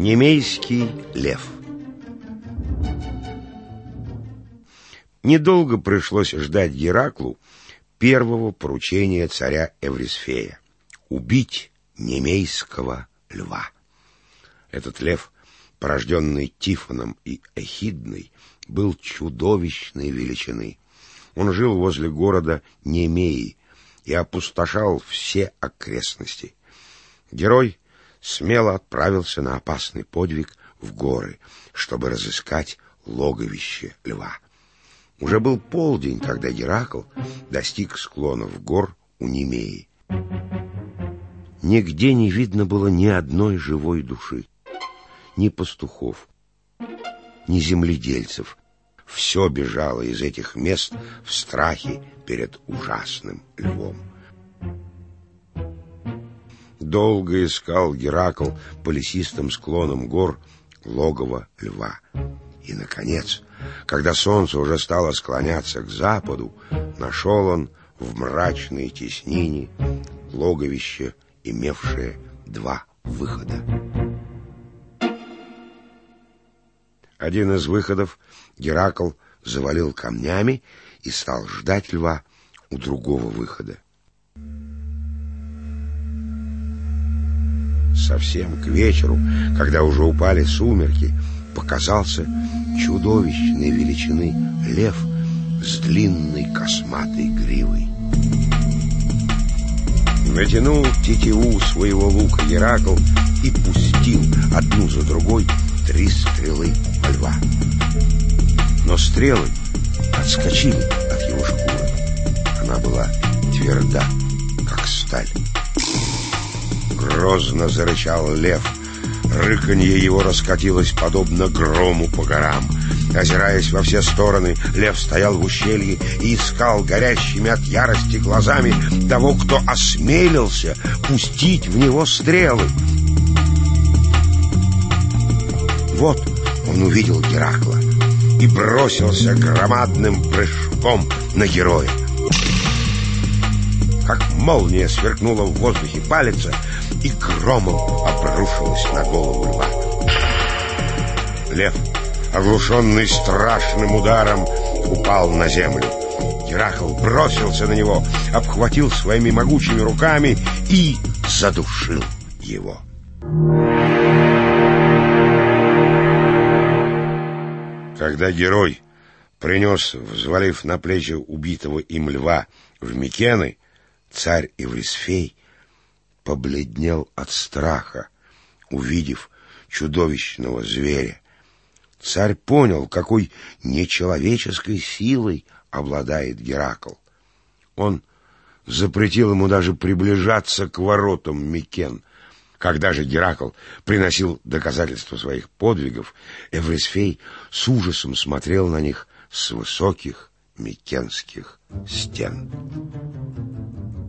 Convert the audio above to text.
Немейский лев Недолго пришлось ждать Гераклу первого поручения царя Эврисфея — убить немейского льва. Этот лев, порожденный Тифоном и Эхидной, был чудовищной величины. Он жил возле города Немеи и опустошал все окрестности. Герой смело отправился на опасный подвиг в горы, чтобы разыскать логовище льва. Уже был полдень, когда Геракл достиг склонов гор у Немеи. Нигде не видно было ни одной живой души, ни пастухов, ни земледельцев. Все бежало из этих мест в страхе перед ужасным львом. Долго искал Геракл по лесистым склонам гор логово льва. И, наконец, когда солнце уже стало склоняться к западу, нашел он в мрачной теснине логовище, имевшее два выхода. Один из выходов Геракл завалил камнями и стал ждать льва у другого выхода. Совсем к вечеру, когда уже упали сумерки, показался чудовищной величины лев с длинной косматой гривой. Натянул тетиву своего лука Геракл и пустил одну за другой три стрелы во льва. Но стрелы отскочили от его шкуры. Она была тверда, как сталь. Грозно зарычал лев — Рыканье его раскатилось подобно грому по горам. Озираясь во все стороны, лев стоял в ущелье и искал горящими от ярости глазами того, кто осмелился пустить в него стрелы. Вот он увидел Геракла и бросился громадным прыжком на героя. Как молния сверкнула в воздухе палица, и громом обрушилась на голову льва. Лев, оглушенный страшным ударом, упал на землю. Геракл бросился на него, обхватил своими могучими руками и задушил его. Когда герой принес, взвалив на плечи убитого им льва в Микены, царь Эврисфей побледнел от страха, увидев чудовищного зверя. Царь понял, какой нечеловеческой силой обладает Геракл. Он запретил ему даже приближаться к воротам Микен. Когда же Геракл приносил доказательства своих подвигов, Эврисфей с ужасом смотрел на них с высоких микенских стен.